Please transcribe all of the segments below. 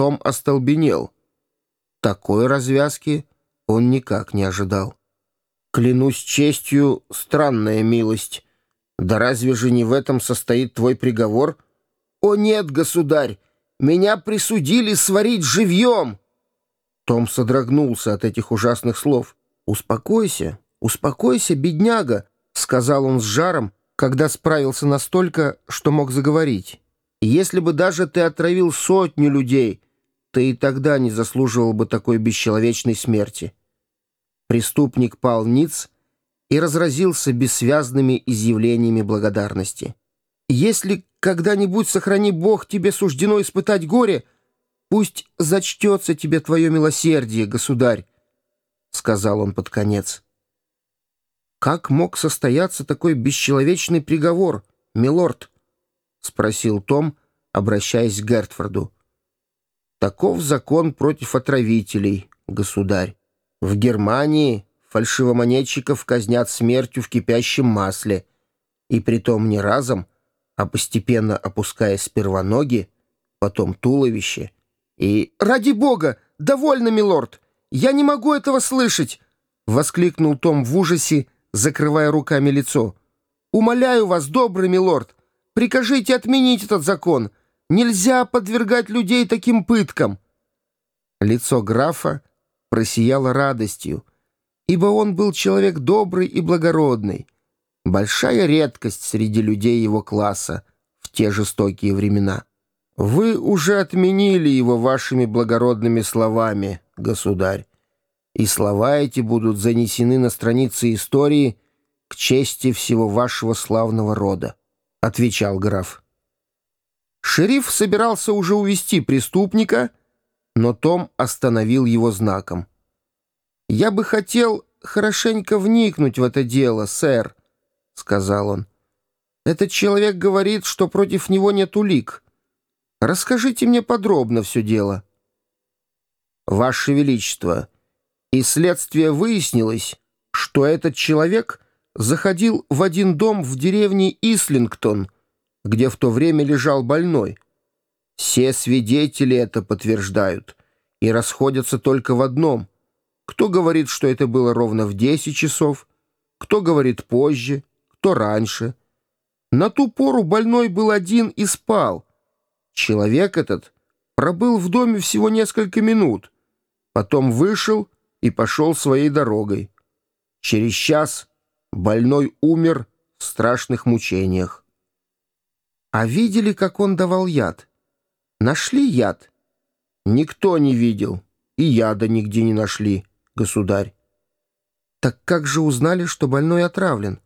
Том остолбенел. Такой развязки он никак не ожидал. «Клянусь честью, странная милость. Да разве же не в этом состоит твой приговор?» «О нет, государь! Меня присудили сварить живьем!» Том содрогнулся от этих ужасных слов. «Успокойся, успокойся, бедняга», — сказал он с жаром, когда справился настолько, что мог заговорить. «Если бы даже ты отравил сотню людей, ты и тогда не заслуживал бы такой бесчеловечной смерти». Преступник пал ниц и разразился бессвязными изъявлениями благодарности. «Если когда-нибудь, сохрани Бог, тебе суждено испытать горе, пусть зачтется тебе твое милосердие, государь», — сказал он под конец. «Как мог состояться такой бесчеловечный приговор, милорд?» — спросил Том, обращаясь к Гертфорду. «Таков закон против отравителей, государь. В Германии фальшивомонетчиков казнят смертью в кипящем масле, и притом не разом, а постепенно опуская сперва ноги, потом туловище и... «Ради бога! Довольно, милорд! Я не могу этого слышать!» — воскликнул Том в ужасе, закрывая руками лицо. «Умоляю вас, добрый милорд, прикажите отменить этот закон. Нельзя подвергать людей таким пыткам!» Лицо графа просияло радостью, ибо он был человек добрый и благородный, большая редкость среди людей его класса в те жестокие времена. Вы уже отменили его вашими благородными словами, государь, и слова эти будут занесены на страницы истории к чести всего вашего славного рода, — отвечал граф. Шериф собирался уже увести преступника, но Том остановил его знаком. «Я бы хотел хорошенько вникнуть в это дело, сэр», — сказал он. «Этот человек говорит, что против него нет улик. Расскажите мне подробно все дело». «Ваше Величество, и следствие выяснилось, что этот человек заходил в один дом в деревне Ислингтон, где в то время лежал больной. Все свидетели это подтверждают и расходятся только в одном. Кто говорит, что это было ровно в 10 часов, кто говорит позже, кто раньше. На ту пору больной был один и спал. Человек этот пробыл в доме всего несколько минут, потом вышел и пошел своей дорогой. Через час больной умер в страшных мучениях. А видели, как он давал яд? Нашли яд? Никто не видел, и яда нигде не нашли, государь. Так как же узнали, что больной отравлен?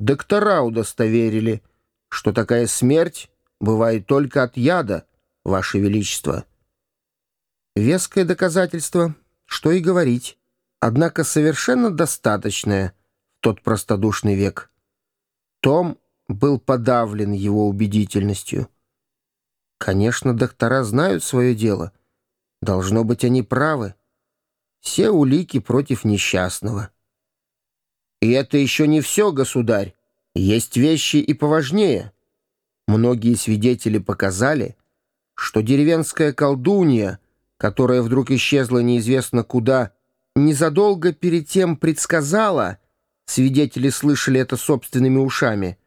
Доктора удостоверили, что такая смерть бывает только от яда, Ваше Величество. Веское доказательство, что и говорить, однако совершенно достаточное в тот простодушный век. Том был подавлен его убедительностью. Конечно, доктора знают свое дело. Должно быть, они правы. Все улики против несчастного. И это еще не все, государь. Есть вещи и поважнее. Многие свидетели показали, что деревенская колдунья, которая вдруг исчезла неизвестно куда, незадолго перед тем предсказала, свидетели слышали это собственными ушами,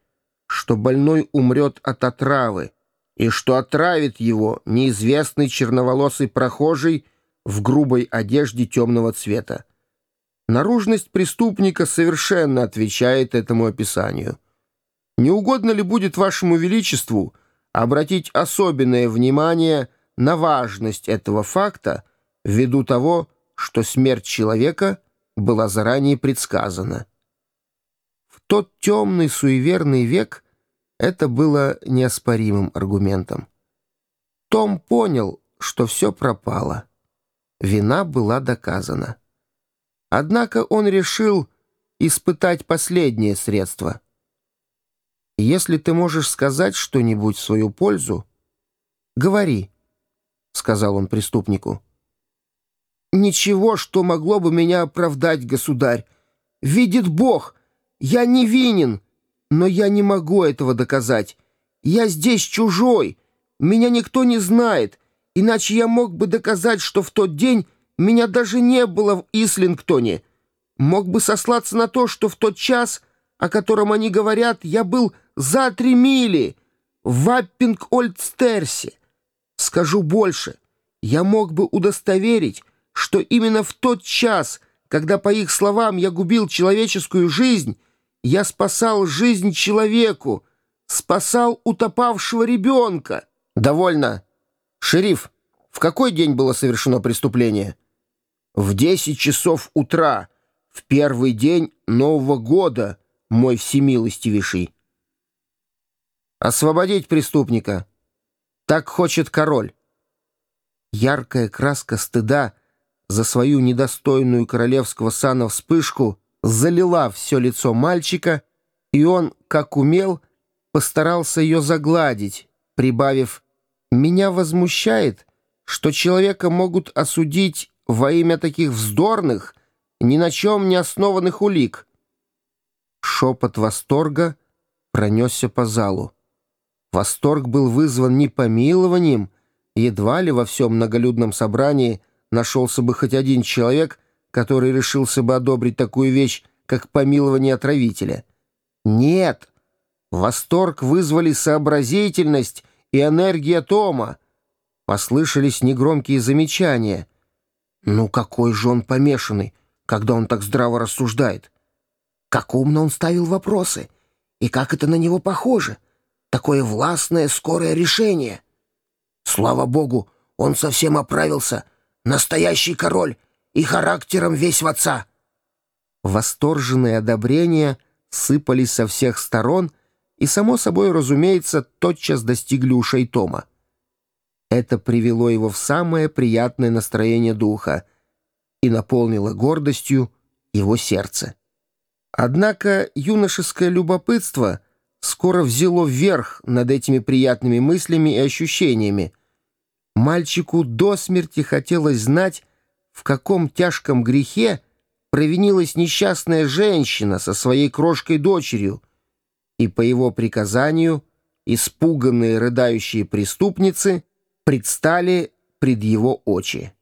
что больной умрет от отравы, и что отравит его неизвестный черноволосый прохожий в грубой одежде темного цвета. Наружность преступника совершенно отвечает этому описанию. Не угодно ли будет вашему величеству обратить особенное внимание на важность этого факта ввиду того, что смерть человека была заранее предсказана? В тот темный суеверный век – это было неоспоримым аргументом. Том понял, что все пропало. Вина была доказана. Однако он решил испытать последнее средство. «Если ты можешь сказать что-нибудь в свою пользу, говори», — сказал он преступнику. «Ничего, что могло бы меня оправдать, государь. Видит Бог, я невинен». Но я не могу этого доказать. Я здесь чужой. Меня никто не знает. иначе я мог бы доказать, что в тот день меня даже не было в Ислингтоне. Мог бы сослаться на то, что в тот час, о котором они говорят, я был за три мили в Аппинг-Ольдстерсе. Скажу больше, я мог бы удостоверить, что именно в тот час, когда, по их словам, я губил человеческую жизнь, я спасал жизнь человеку, спасал утопавшего ребенка. Довольно. Шериф, в какой день было совершено преступление? В десять часов утра, в первый день Нового года, мой всемилостивейший. Освободить преступника. Так хочет король. Яркая краска стыда за свою недостойную королевского сана вспышку залила все лицо мальчика, и он, как умел, постарался ее загладить, прибавив «Меня возмущает, что человека могут осудить во имя таких вздорных, ни на чем не основанных улик». Шепот восторга пронесся по залу. Восторг был вызван не помилованием, едва ли во всем многолюдном собрании нашелся бы хоть один человек, который решился бы одобрить такую вещь, как помилование отравителя. Нет, восторг вызвали сообразительность и энергия Тома. Послышались негромкие замечания. Ну какой же он помешанный, когда он так здраво рассуждает. Как умно он ставил вопросы, и как это на него похоже. Такое властное, скорое решение. Слава богу, он совсем оправился. Настоящий король и характером весь в отца. Восторженные одобрения сыпались со всех сторон и, само собой, разумеется, тотчас достигли ушей Тома. Это привело его в самое приятное настроение духа и наполнило гордостью его сердце. Однако юношеское любопытство скоро взяло верх над этими приятными мыслями и ощущениями. Мальчику до смерти хотелось знать, в каком тяжком грехе провинилась несчастная женщина со своей крошкой-дочерью, и по его приказанию испуганные рыдающие преступницы предстали пред его очи.